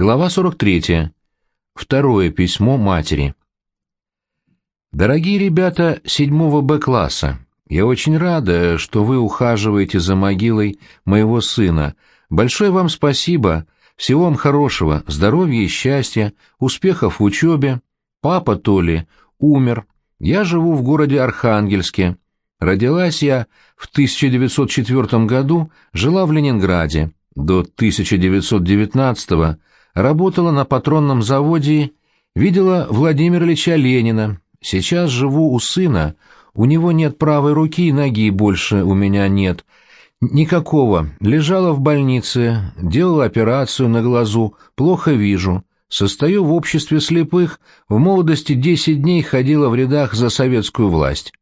Глава 43. Второе письмо матери. Дорогие ребята седьмого Б-класса, я очень рада, что вы ухаживаете за могилой моего сына. Большое вам спасибо, всего вам хорошего, здоровья и счастья, успехов в учебе. Папа Толи умер. Я живу в городе Архангельске. Родилась я в 1904 году, жила в Ленинграде. До 1919 года работала на патронном заводе, видела Владимира Ильича Ленина. Сейчас живу у сына, у него нет правой руки и ноги больше у меня нет. Никакого. Лежала в больнице, делала операцию на глазу, плохо вижу. Состою в обществе слепых, в молодости десять дней ходила в рядах за советскую власть.